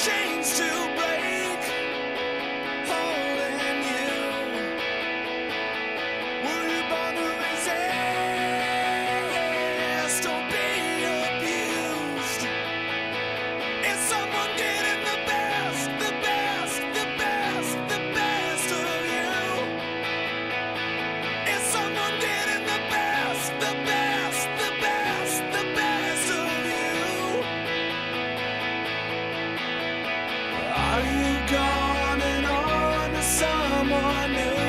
change. I know.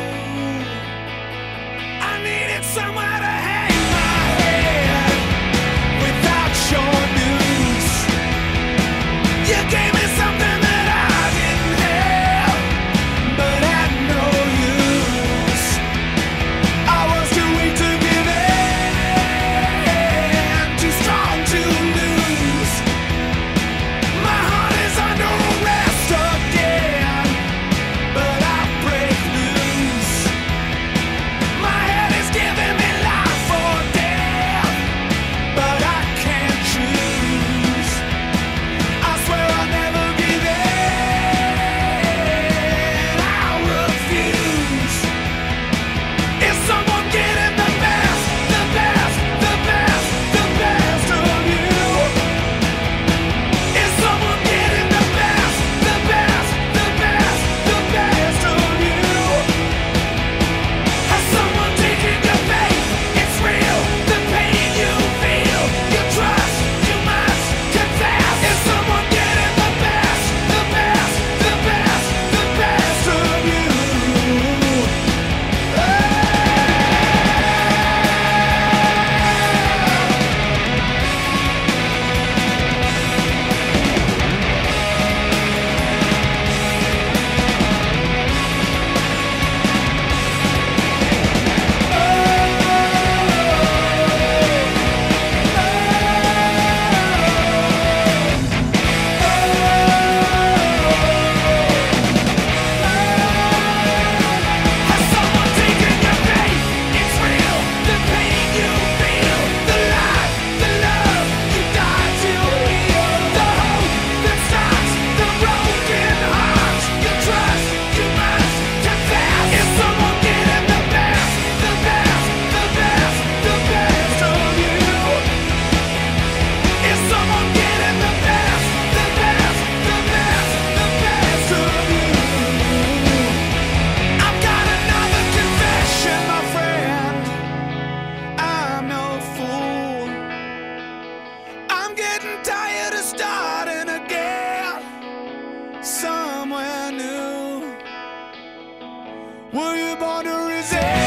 Were you born to resist?